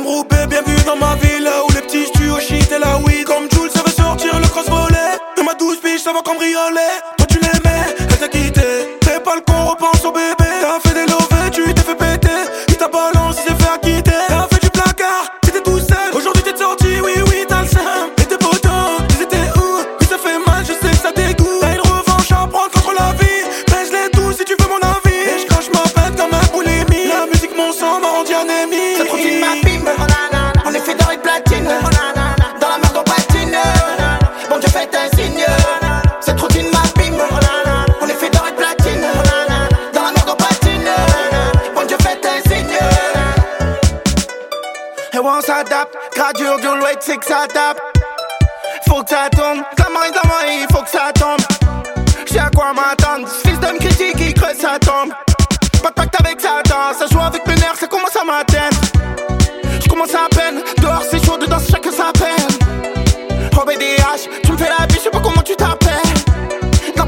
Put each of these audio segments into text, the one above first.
Mroubé, bienvenue dans ma ville où les petits au shit et la weed. Comme Jules, ça veut sortir le cross volet. De ma douce biche, ça va cambrioler. Toi tu l'aimais, elle t'a quitté. Fais pas le con, repense au bébé. On s'adapte Gradure du wait c'est que ça tape Faut que ça La main dans moi il faut que ça tombe J'sais à quoi m'attendre Ce fils de me critique il creuse sa tombe Pas de pacte avec Satan Ça joue avec mes nerfs ça commence à m'atteindre je commence à peine, dehors c'est chaud, dedans c'est chacun sa peine. Oh BDH, tu me fais la vie, je sais pas comment tu t'appelles.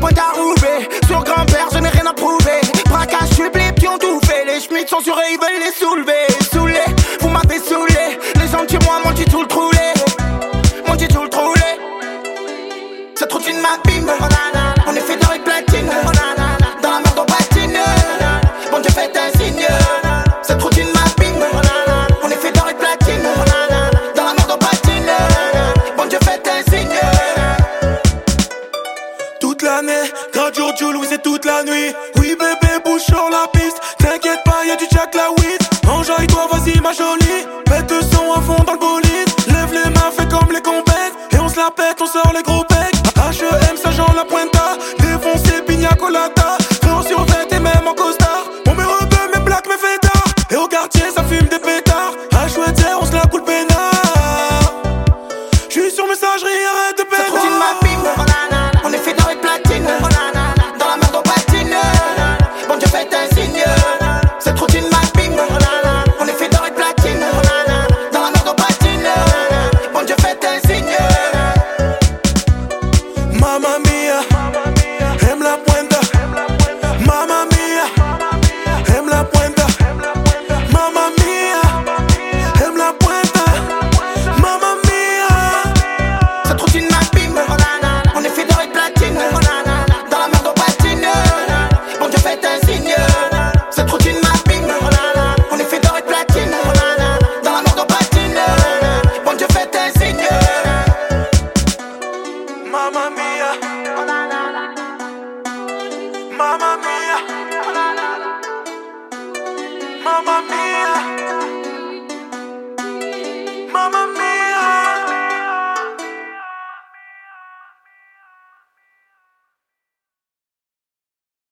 Point à Roubaix, sur grand-père, je n'ai rien à prouver. Braquage public, qui ont tout fait. Les schmitts sont sur ils veulent les soulever. On est fait d'or et platine. Dans la merde on patine. Bon Dieu faites un signe. Cette routine m'abîme. On est fait d'or et platine. Dans la merde on patine. Bon Dieu faites un signe. Toute l'année, grade jour, Jules, oui c'est toute la nuit Oui bébé, bouge sur la piste T'inquiète pas, y'a du jack la weed Enjaille-toi, vas-y ma jolie Pète le son à fond dans le bolide Lève les mains, fais comme les compètes Et on se la pète, on sort chocolate. Mamma mia, mamma mia.